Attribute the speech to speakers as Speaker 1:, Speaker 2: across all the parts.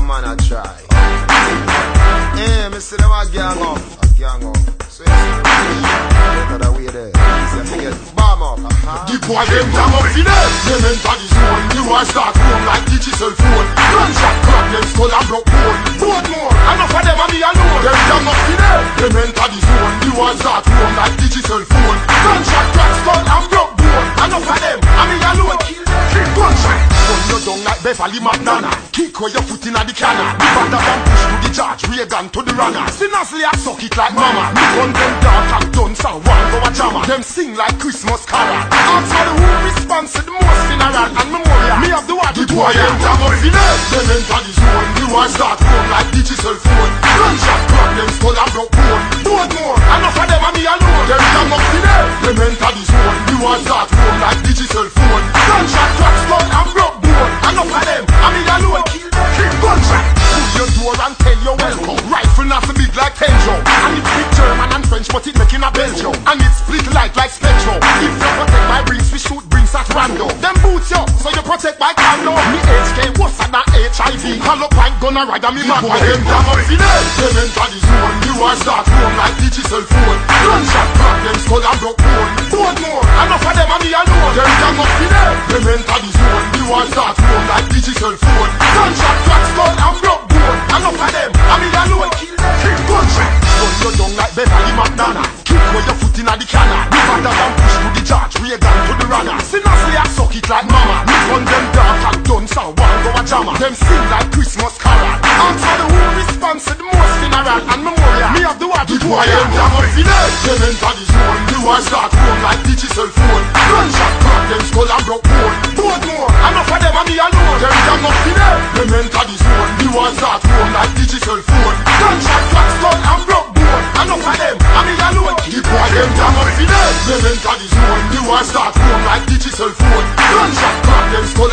Speaker 1: man a try. Hey, me see them a gang up, a gang up. So you see, the way there. Easy up. Uh-huh.
Speaker 2: The boy them damn up in it. Them enter the zone. The war start home like digital phone. Gunshot crack them skull and broke bone. Both more. Enough of them and me alone. Them damn up in it. Them enter the zone. The war start home like digital phone Beverly McDonough Kick where your foot inna the The batter and push to the charge Reagan to the runner. Seriously I suck it like mama. Me gun them dark and done so one go a jammer. Them sing like Christmas carol. Ask for the who responds to the most funeral and memorial Me have the what the boy enter up in it. Them enter the zone The war start home like digital phone. Gunshot crack them skull and broke bone Both more Enough of them and me alone. Them damn up in it. Them enter the zone The war start home like digital phone. Gunshot Call up and gonna ride on me back Boy them damn up in it Them. Enter the zone You are. Start home like digital phone. Gunshot crack them skull and broke bone Both more Enough of them and me alone. Them damn up in it Them enter the zone You are. Start home like digital phone. Gunshot crack skull and broke bone Enough of them and me alone. Kill them. Kill gunshot Gun you down like Beverly McDonough Kick where your foot inna the cannon Me father than push to the charge Reagan to the runner. Seriously I suck it like mama. Me gun them dark and done so one go a jammer. Them sing like Christmas carol for the who responds to the most funeral and memorial Me have the what the boy them damn up in it Them enter the zone The war start home like digital phone. Gunshot crack them skull and broke bone Both more. Enough of them and me alone. Them damn in it Them enter the zone The start home like digital phone. Gunshot crack skull and broke bone. Enough of them and me alone. The boy them damn in it Them enter the zone The war start home like digital phone. Gunshot crack them skull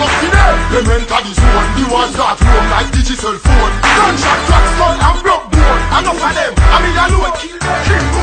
Speaker 2: up today Them enter the zone, the ones that roam like digital phone Gunshot, crack, skull and broke bone Enough of them, I mean I know kill them